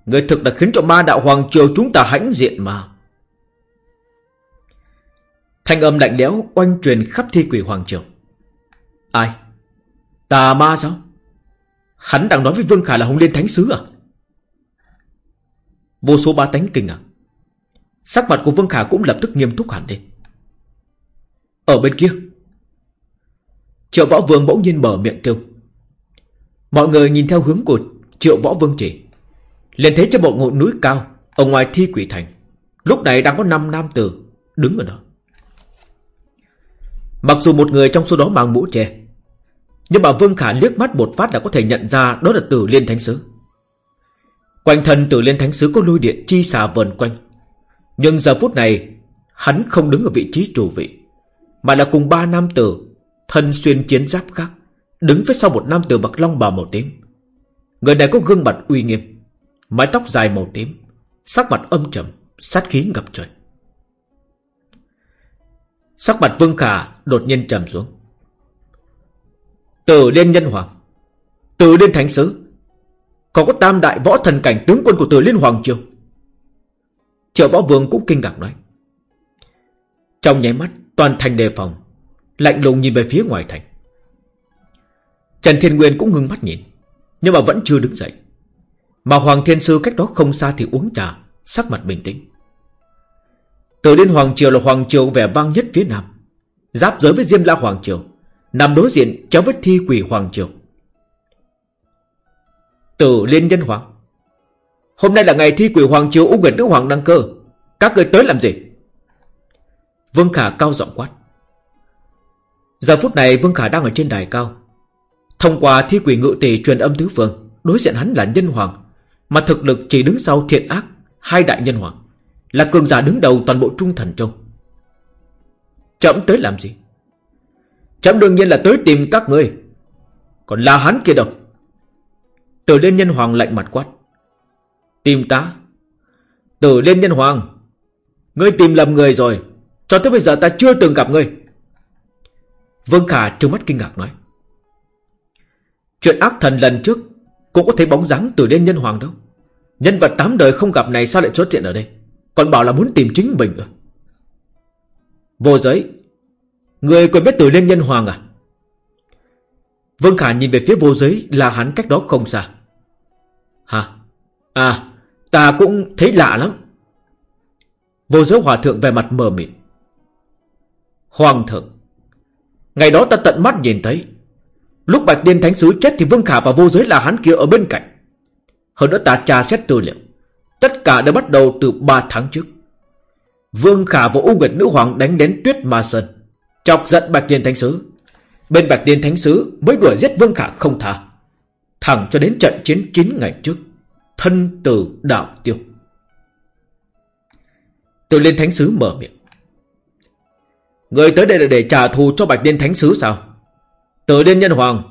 Người thực đã khiến cho ma đạo Hoàng Triều chúng ta hãnh diện mà Thanh âm lạnh lẽo oanh truyền khắp thi quỷ Hoàng Triều Ai? Tà ma sao? Hắn đang nói với Vương Khả là Hồng Liên Thánh Sứ à? Vô số ba tánh kinh à Sắc mặt của Vương Khả cũng lập tức nghiêm túc hẳn lên. Ở bên kia, Triệu Võ Vương bỗng nhiên mở miệng kêu. Mọi người nhìn theo hướng của triệu võ vương chỉ liền thấy trên một ngọn núi cao, Ở ngoài thi quỷ thành. Lúc này đang có năm nam tử Đứng ở đó. Mặc dù một người trong số đó mang mũ che, Nhưng mà Vương Khả liếc mắt một phát đã có thể nhận ra Đó là tử liên thánh sứ. Quanh thân tử liên thánh sứ có lôi điện chi xà vần quanh. Nhưng giờ phút này, Hắn không đứng ở vị trí chủ vị, Mà là cùng ba nam tử Thân xuyên chiến giáp khác, Đứng phía sau một nam tử mặc long bào màu tím. Người này có gương mặt uy nghiêm, Mái tóc dài màu tím, Sắc mặt âm trầm, Sát khí ngập trời. Sắc mặt Vương Khả đột nhiên trầm xuống. Tử Liên Nhân Hoàng, Tử Liên Thánh Sứ còn có tam đại võ thần cảnh tướng quân của từ Liên Hoàng Triều Triệu Võ Vương cũng kinh ngạc nói. Trong nháy mắt, Toàn thành đề phòng, Lạnh lùng nhìn về phía ngoài thành. Trần Thiên Nguyên cũng ngưng mắt nhìn, Nhưng mà vẫn chưa đứng dậy. Mà Hoàng Thiên Sư cách đó không xa thì uống trà, Sắc mặt bình tĩnh. Từ Liên Hoàng Triều là Hoàng Triều vẻ vang nhất phía Nam. Giáp giới với Diêm La Hoàng Triều, Nằm đối diện chéo với thi quỷ Hoàng Triều. Tử Liên Nhân Hoàng. Hôm nay là ngày thi quỷ Hoàng Triều U Nguyệt Nữ Hoàng đăng cơ. Các người tới làm gì? Vương Khả cao giọng quát. Giờ phút này Vương Khả đang ở trên đài cao. Thông qua thi quỷ ngự tỷ truyền âm tứ phương, Đối diện hắn là nhân hoàng, Mà thực lực chỉ đứng sau thiện ác, Hai đại nhân hoàng, Là cường giả đứng đầu toàn bộ trung thần châu. Chậm tới làm gì? Chậm đương nhiên là tới tìm các người Còn là hắn kia đâu? Tử Liên Nhân Hoàng lạnh mặt quát. Tìm ta? Tử Liên Nhân Hoàng, Ngươi tìm lầm người rồi. Cho tới bây giờ ta chưa từng gặp ngươi. Vương Khả trừng mắt kinh ngạc nói. Chuyện ác thần lần trước Cũng có thấy bóng dáng Tử Liên Nhân Hoàng đâu. Nhân vật tám đời không gặp này sao lại xuất hiện ở đây? Còn bảo là muốn tìm chính mình à Vô giới Người quen biết Tử Liên Nhân Hoàng à? Vương Khả nhìn về phía vô giới, Là hắn cách đó không xa. Hả? À ta cũng thấy lạ lắm. Vô giới hòa thượng về mặt mờ mịt. Hoàng thượng, Ngày đó ta tận mắt nhìn thấy. Lúc Bạch Điên Thánh Sứ chết Thì Vương Khả và vô giới là hắn kia ở bên cạnh. Hơn nữa ta tra xét tư liệu. Tất cả đã bắt đầu từ 3 tháng trước. Vương Khả và U Nguyệt Nữ Hoàng đánh đến Tuyết Ma Sơn, Chọc giận Bạch Điên Thánh Sứ. Bên Bạch Điên Thánh Sứ mới đuổi giết Vương Khả không tha. Thẳng cho đến trận chiến 9 ngày trước, Thân tử đạo tiêu. Từ lên Thánh Sứ mở miệng. Người tới đây là để trả thù cho Bạch Điên Thánh Sứ sao? Tử Liên Nhân Hoàng,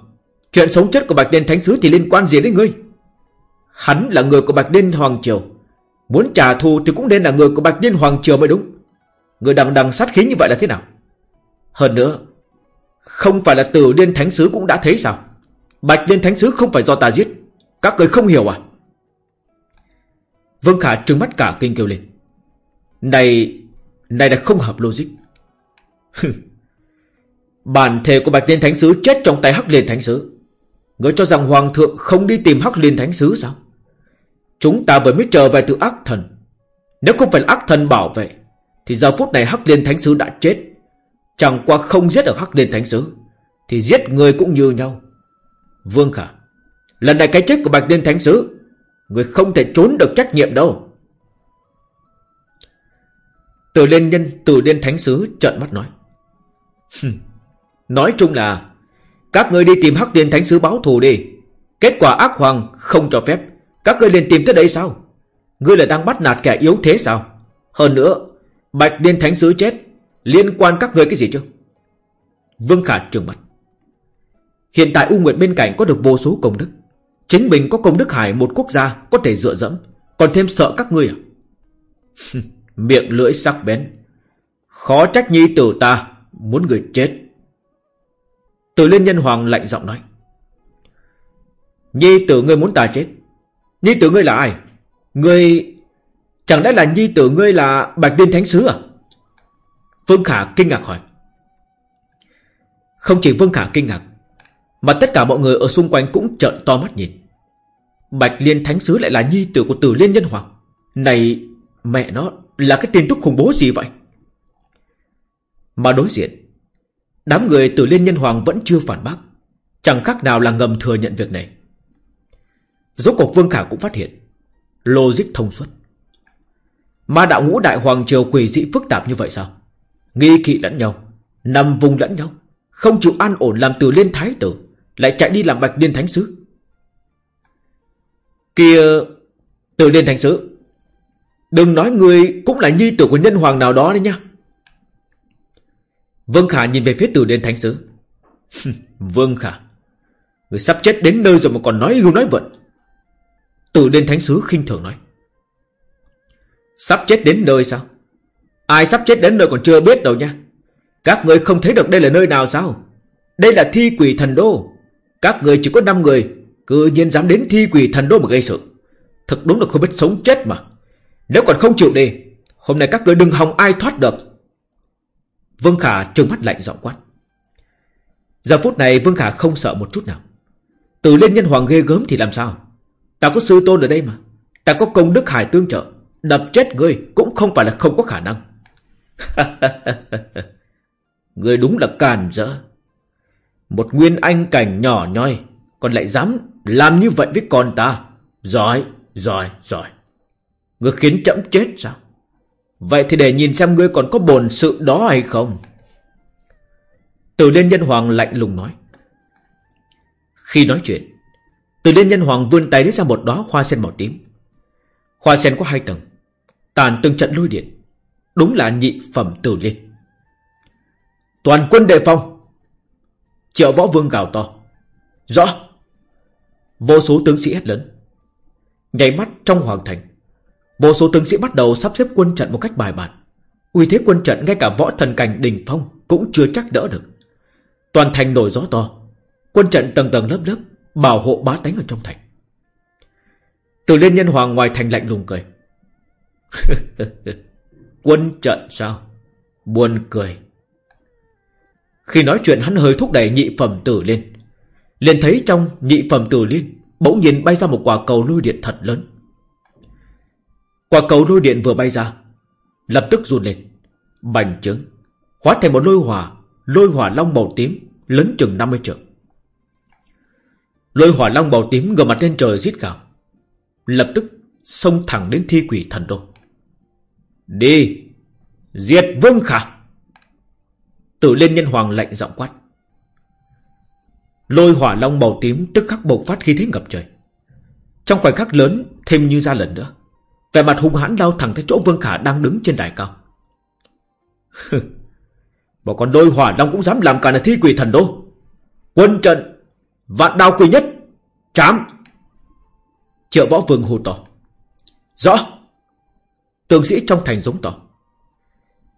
Chuyện sống chết của Bạch Điên Thánh Sứ thì liên quan gì đến ngươi? Hắn là người của Bạch Điên Hoàng Triều. Muốn trả thù thì cũng nên là người của Bạch Điên Hoàng Triều mới đúng. Người đằng đằng sát khí như vậy là thế nào? Hơn nữa không phải là Tử Điên Thánh Sứ cũng đã thấy sao? Bạch Điên Thánh Sứ không phải do ta giết. Các người không hiểu à? Vương Khả trừng mắt cả kinh kêu lên. Này Này là không hợp logic. [laughs] Bản thể của Bạch Liên Thánh Sứ chết trong tay Hắc Liên Thánh Sứ. Ngươi cho rằng Hoàng thượng không đi tìm Hắc Liên Thánh Sứ sao? Chúng ta vừa mới trở về từ ác thần. Nếu không phải là ác thần bảo vệ, Thì giờ phút này Hắc Liên Thánh Sứ đã chết. Chẳng qua không giết được Hắc Liên Thánh Sứ, Thì giết người cũng như nhau. Vương Khả, Lần này cái chết của Bạch Liên Thánh Sứ, Người không thể trốn được trách nhiệm đâu. Từ Liên Nhân, Từ Liên Thánh Sứ trợn mắt nói Nói chung là Các ngươi đi tìm Hắc Liên Thánh Sứ báo thù đi. Kết quả ác hoàng không cho phép. Các ngươi liền tìm tới đây sao? Ngươi là đang bắt nạt kẻ yếu thế sao? Hơn nữa, Bạch Liên Thánh Sứ chết Liên quan các ngươi cái gì chứ? Vương Khả trừng mặt Hiện tại U Nguyệt bên cạnh có được vô số công đức. Chính mình có công đức hải một quốc gia Có thể dựa dẫm. Còn thêm sợ các ngươi à? [laughs] Miệng lưỡi sắc bén. Khó trách nhi tử ta Muốn người chết. Tử Liên Nhân Hoàng lạnh giọng nói. Nhi tử ngươi muốn ta chết? Nhi tử ngươi là ai? Ngươi, Chẳng lẽ là nhi tử ngươi là Bạch Điên Thánh Sứ à? Vương Khả kinh ngạc hỏi. Không chỉ Vương Khả kinh ngạc, Mà tất cả mọi người ở xung quanh cũng trợn to mắt nhìn. Bạch Liên Thánh Sứ lại là nhi tử của Tử Liên Nhân Hoàng. Này, Mẹ nó, là cái tin tức khủng bố gì vậy? Mà đối diện, Đám người Tử Liên Nhân Hoàng vẫn chưa phản bác. Chẳng khác nào là ngầm thừa nhận việc này. Rốt cuộc Vương Khả cũng phát hiện, Logic thông suốt. Ma đạo ngũ đại hoàng triều quỷ dị phức tạp như vậy sao? Nghi kỵ lẫn nhau, Nằm vùng lẫn nhau, Không chịu an ổn làm từ liên thái tử, Lại chạy đi làm bạch liên thánh sứ. Kia Từ liên thánh sứ, Đừng nói người cũng là nhi tử của nhân hoàng nào đó đấy nha. Vương Khả nhìn về phía từ liên thánh sứ. [laughs] Vương Khả, Người sắp chết đến nơi rồi mà còn nói hưu nói vận Từ liên thánh sứ khinh thường nói. Sắp chết đến nơi sao? Ai sắp chết đến nơi còn chưa biết đâu nha. Các người không thấy được đây là nơi nào sao? Đây là thi quỷ thần đô. Các người chỉ có 5 người, Cư nhiên dám đến thi quỷ thần đô mà gây sự. Thật đúng là không biết sống chết mà. Nếu còn không chịu đi, Hôm nay các người đừng hòng ai thoát được. Vương Khả trừng mắt lạnh giọng quát. Giờ phút này Vương Khả không sợ một chút nào. Từ lên nhân hoàng ghê gớm thì làm sao? Ta có sư tôn ở đây mà. Ta có công đức hải tương trợ. Đập chết ngươi cũng không phải là không có khả năng. [laughs] người đúng là càn rỡ. Một nguyên anh cảnh nhỏ nhoi Còn lại dám làm như vậy với con ta. Giỏi, giỏi, giỏi. Ngươi khiến chậm chết sao? Vậy thì để nhìn xem ngươi còn có bổn sự đó hay không. Từ liên nhân hoàng lạnh lùng nói. Khi nói chuyện Từ liên nhân hoàng vươn tay lấy ra một đóa hoa sen màu tím. Hoa sen có hai tầng Tàn từng trận lôi điện. Đúng là nhị phẩm tử liên Toàn quân đề phòng. Triệu võ vương gào to. Rõ. Vô số tướng sĩ hét lớn. Nhảy mắt trong hoàng thành. Vô số tướng sĩ bắt đầu sắp xếp quân trận một cách bài bản. Uy thế quân trận ngay cả võ thần cảnh đình phong Cũng chưa chắc đỡ được. Toàn thành nổi gió to. Quân trận tầng tầng lớp lớp Bảo hộ bá tánh ở trong thành. Từ liên nhân hoàng ngoài thành lạnh lùng cười. [laughs] Quân trận sao? Buồn cười. Khi nói chuyện hắn hơi thúc đẩy nhị phẩm tử lên liền thấy trong nhị phẩm tử liên, Bỗng nhiên bay ra một quả cầu lôi điện thật lớn. Quả cầu lôi điện vừa bay ra, Lập tức run lên, Bành trướng, Hóa thành một lôi hỏa Lôi hỏa long màu tím, Lớn chừng 50 trượng. Lôi hỏa long màu tím ngửa mặt lên trời giết gào, Lập tức xông thẳng đến thi quỷ thần đô. Đi. Diệt vương khả. Tử lên nhân hoàng lạnh giọng quát. Lôi hỏa long màu tím tức khắc bộc phát khí thế ngập trời. Trong khoảnh khắc lớn, Thêm như ra lần nữa. Vẻ mặt hung hãn lao thẳng tới chỗ Vương Khả đang đứng trên đài cao. Bọn con đôi hỏa long cũng dám làm cả là thi quỷ thần đô. Quân trận, Vạn đao quỷ nhất, Chám. Triệu võ vương hô to. Rõ. Tướng sĩ trong thành giống to.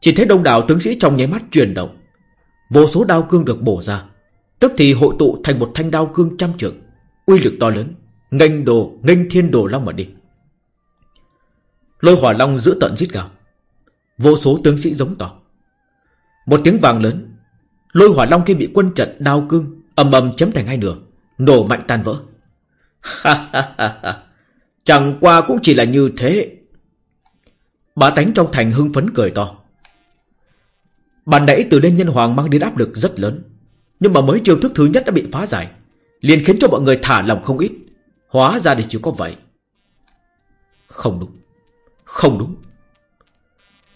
Chỉ thấy đông đảo tướng sĩ trong nháy mắt chuyển động. Vô số đao cương được bổ ra. Tức thì hội tụ thành một thanh đao cương trăm trượng. Uy lực to lớn. Nghênh đồ, nghênh thiên đồ long mà đi. Lôi hỏa long giữ tận giết gào. Vô số tướng sĩ giống to. Một tiếng vàng lớn. Lôi hỏa long kia bị quân trận đao cương ầm ầm chấm thành hai nửa, Nổ mạnh tan vỡ. [laughs] Chẳng qua cũng chỉ là như thế bà tánh trong thành hưng phấn cười to. Bàn nãy từ lên nhân hoàng mang đến áp lực rất lớn. Nhưng mà mới chiêu thức thứ nhất đã bị phá giải, liền khiến cho mọi người thả lòng không ít. Hóa ra thì chỉ có vậy. Không đúng. Không đúng.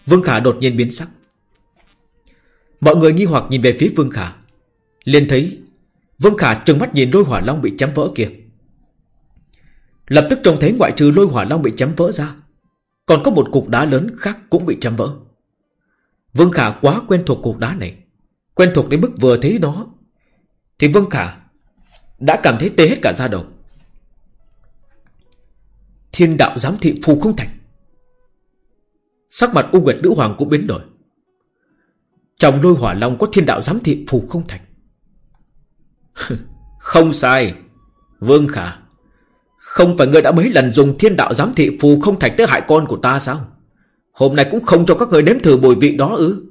Vương Khả đột nhiên biến sắc. Mọi người nghi hoặc nhìn về phía Vương Khả. Liền thấy Vương Khả trừng mắt nhìn lôi hỏa long bị chém vỡ kia. Lập tức trông thấy ngoại trừ lôi hỏa long bị chém vỡ ra còn có một cục đá lớn khác cũng bị chém vỡ. Vương Khả quá quen thuộc cục đá này. Quen thuộc đến mức vừa thấy nó Thì Vương Khả Đã cảm thấy tê hết cả da đầu. Thiên đạo giám thị phù không thành. Sắc mặt U Nguyệt Nữ Hoàng cũng biến đổi. Trong lôi hỏa long có thiên đạo giám thị phù không thành. [laughs] Không sai, Vương Khả. Không phải ngươi đã mấy lần dùng thiên đạo giám thị phù không thạch tới hại con của ta sao? Hôm nay cũng không cho các người nếm thử bồi vị đó ư?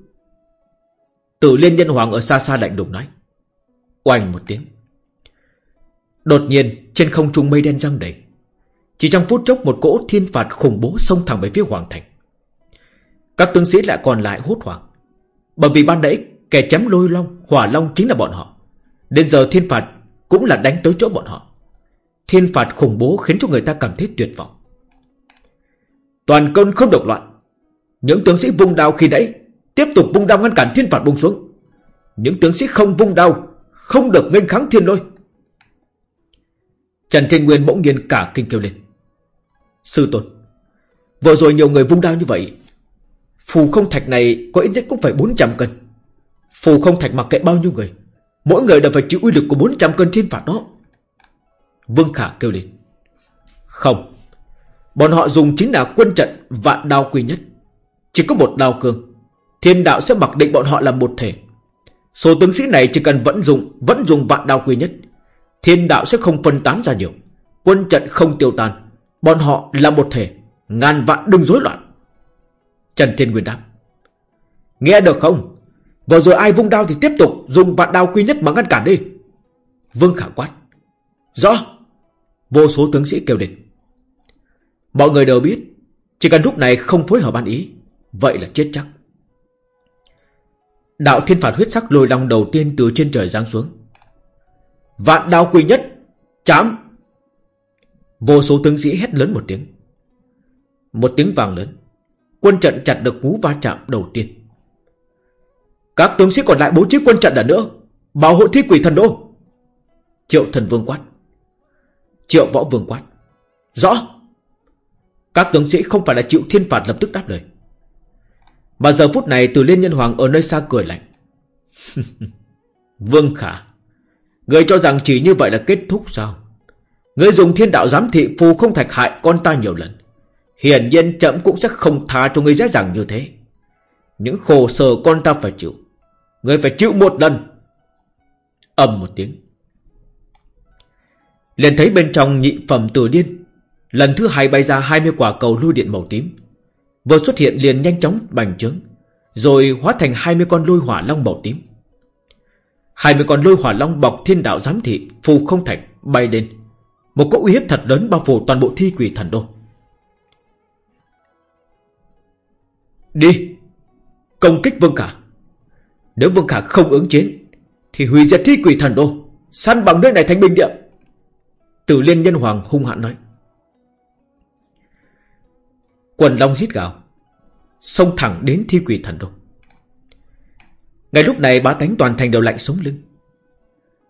Tử liên nhân hoàng ở xa xa lạnh đùng nói. Oanh một tiếng. Đột nhiên, trên không trung mây đen răng đầy. Chỉ trong phút chốc một cỗ thiên phạt khủng bố xông thẳng về phía hoàng thành. Các tướng sĩ lại còn lại hốt hoảng. Bởi vì ban nãy, kẻ chém lôi long, Hỏa long chính là bọn họ. Đến giờ thiên phạt cũng là đánh tới chỗ bọn họ. Thiên phạt khủng bố khiến cho người ta cảm thấy tuyệt vọng. Toàn cơn không độc loạn. Những tướng sĩ vung đao khi nãy Tiếp tục vung đao ngăn cản thiên phạt bùng xuống. Những tướng sĩ không vung đao, Không được nghênh kháng thiên lôi. Trần Thiên Nguyên bỗng nhiên cả kinh kêu lên. Sư tôn, Vừa rồi nhiều người vung đao như vậy, Phù không thạch này có ít nhất cũng phải 400 cân. Phù không thạch mặc kệ bao nhiêu người, Mỗi người đều phải chịu uy lực của 400 cân thiên phạt đó. Vương Khả kêu lên. Không, Bọn họ dùng chính là quân trận vạn đao quy nhất. Chỉ có một đao cương, Thiên đạo sẽ mặc định bọn họ là một thể. Số tướng sĩ này chỉ cần vẫn dùng Vẫn dùng vạn đao quy nhất, Thiên đạo sẽ không phân tán ra nhiều. Quân trận không tiêu tan, Bọn họ là một thể, Ngàn vạn đừng rối loạn. Trần Thiên Nguyên đáp. Nghe được không? Vừa rồi ai vung đao thì tiếp tục Dùng vạn đao quy nhất mà ngăn cản đi. Vương Khả quát. Rõ Vô số tướng sĩ kêu đến Mọi người đều biết, Chỉ cần lúc này không phối hợp ăn ý, Vậy là chết chắc. Đạo thiên phạt huyết sắc lôi long đầu tiên từ trên trời giáng xuống. Vạn đao quy nhất, Chám. Vô số tướng sĩ hét lớn một tiếng. Một tiếng vàng lớn. Quân trận chặt được cú va chạm đầu tiên. Các tướng sĩ còn lại bố trí quân trận đã nữa, Bảo hộ thi quỷ thần đô. Triệu thần vương quát. Triệu võ vương quát. Rõ. Các tướng sĩ không phải là chịu thiên phạt lập tức đáp lời. Mà giờ phút này từ Liên Nhân Hoàng ở nơi xa cười lạnh. [laughs] Vương Khả Người cho rằng chỉ như vậy là kết thúc sao? Người dùng thiên đạo giám thị phù không thạch hại con ta nhiều lần. Hiển nhiên chậm cũng sẽ không tha cho người dễ dàng như thế. Những khổ sở con ta phải chịu. Người phải chịu một lần. Ầm một tiếng liền thấy bên trong nhị phẩm tử điên. Lần thứ hai bay ra 20 quả cầu lôi điện màu tím. Vừa xuất hiện liền nhanh chóng bành trướng, Rồi hóa thành 20 con lôi hỏa long màu tím. 20 con lôi hỏa long bọc thiên đạo giám thị, Phù không thạch, bay lên. Một cỗ uy hiếp thật lớn bao phủ toàn bộ thi quỷ thần đô. Đi! Công kích Vương Khả. Nếu Vương Khả không ứng chiến, Thì hủy diệt thi quỷ thần đô Săn bằng nơi này thành bình địa. Tử liên nhân hoàng hung hãn nói. Quần long giết gào Xông thẳng đến thi quỷ thần đô. Ngay lúc này, bá tánh toàn thành đều lạnh sống lưng.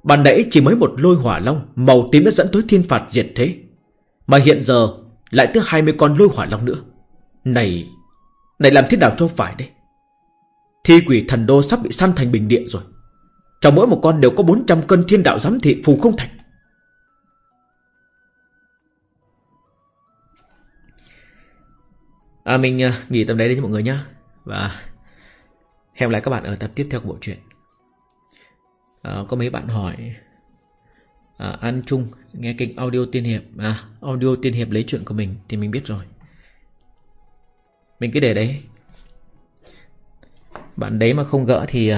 Ban nãy chỉ mới một lôi hỏa long Màu tím đã dẫn tới thiên phạt diệt thế, Mà hiện giờ Lại tới 20 con lôi hỏa long nữa. Này Này làm thế nào cho phải đây? Thi quỷ thần đô sắp bị săn thành bình địa rồi. Trong mỗi một con đều có 400 cân thiên đạo giám thị phù không thành. À, Mình uh, nghỉ tập đấy đến mọi người nhá. Và Hẹn lại các bạn ở tập tiếp theo của bộ truyện. À, Có mấy bạn hỏi à, An Trung Nghe kênh audio tiên hiệp À audio tiên hiệp lấy chuyện của mình Thì mình biết rồi. Mình cứ để đấy. Bạn đấy mà không gỡ thì uh,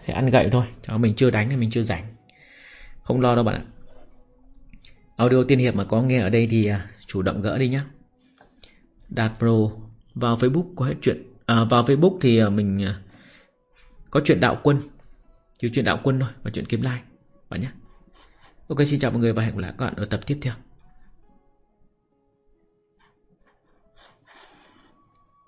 Sẽ ăn gậy thôi. Cháu mình chưa đánh thì mình chưa rảnh Không lo đâu bạn ạ. Audio tiên hiệp mà có nghe ở đây thì uh, Chủ động gỡ đi nhé Đạt Pro vào Facebook có hết chuyện. À, vào Facebook thì à, mình à, có chuyện đạo quân. Chỉ chuyện đạo quân thôi và chuyện kiếm like bạn nhé. Ok xin chào mọi người và hẹn gặp lại các bạn ở tập tiếp theo.